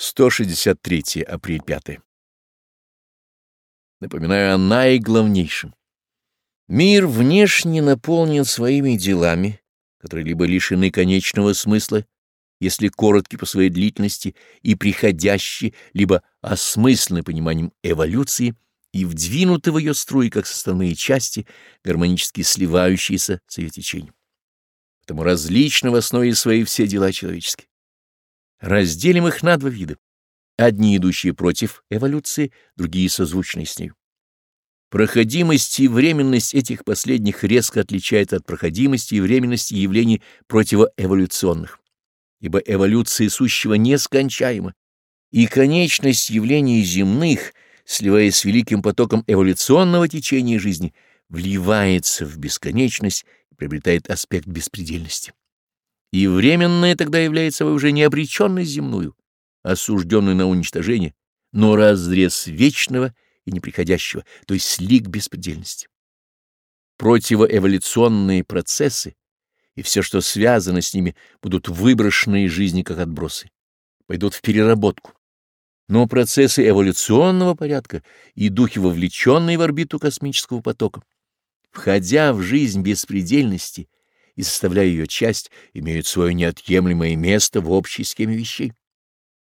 163 апрель 5. Напоминаю о наиглавнейшем. Мир внешне наполнен своими делами, которые либо лишены конечного смысла, если коротки по своей длительности и приходящие, либо осмыслены пониманием эволюции и вдвинуты в ее струи как составные части, гармонически сливающиеся с ее течением. Потому различны в основе своей все дела человеческие. Разделим их на два вида. Одни идущие против эволюции, другие созвучные с ней. Проходимость и временность этих последних резко отличается от проходимости и временности явлений противоэволюционных, ибо эволюция сущего нескончаема, и конечность явлений земных, сливаясь с великим потоком эволюционного течения жизни, вливается в бесконечность и приобретает аспект беспредельности и временное тогда является уже не обреченной земную, осужденной на уничтожение, но разрез вечного и неприходящего, то есть лик беспредельности. Противоэволюционные процессы и все, что связано с ними, будут выброшены из жизни как отбросы, пойдут в переработку. Но процессы эволюционного порядка и духи, вовлеченные в орбиту космического потока, входя в жизнь беспредельности, и составляя ее часть, имеют свое неотъемлемое место в общей схеме вещей.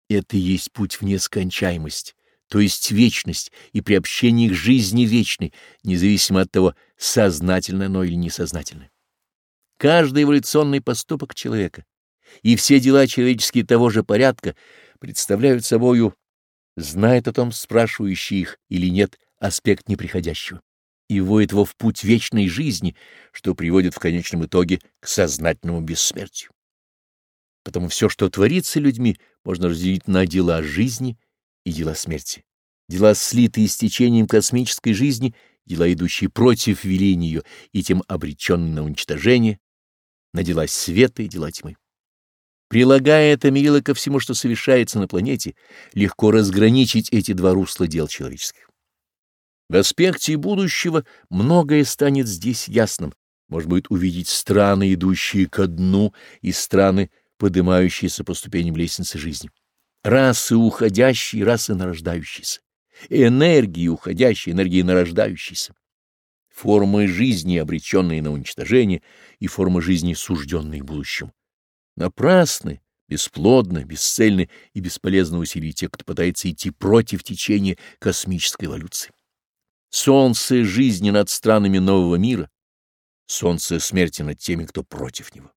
Это и есть путь в нескончаемость, то есть вечность, и приобщение к жизни вечной, независимо от того, сознательно оно или несознательно. Каждый эволюционный поступок человека и все дела человеческие того же порядка представляют собою, знает о том спрашивающий их или нет, аспект неприходящего и вводит его в путь вечной жизни, что приводит в конечном итоге к сознательному бессмертию. Потому все, что творится людьми, можно разделить на дела жизни и дела смерти. Дела, слитые с течением космической жизни, дела, идущие против веления ее и тем обреченные на уничтожение, на дела света и дела тьмы. Прилагая это мерило ко всему, что совершается на планете, легко разграничить эти два русла дел человеческих. В аспекте будущего многое станет здесь ясным. Можно будет увидеть страны, идущие ко дну, и страны, поднимающиеся по ступеням лестницы жизни. Расы уходящие, расы нарождающиеся. Энергии уходящие, энергии нарождающиеся. Формы жизни, обреченные на уничтожение, и формы жизни, сужденные будущему. Напрасны, бесплодны, бесцельны и бесполезны усилия те, кто пытается идти против течения космической эволюции солнце жизни над странами нового мира, солнце смерти над теми, кто против него.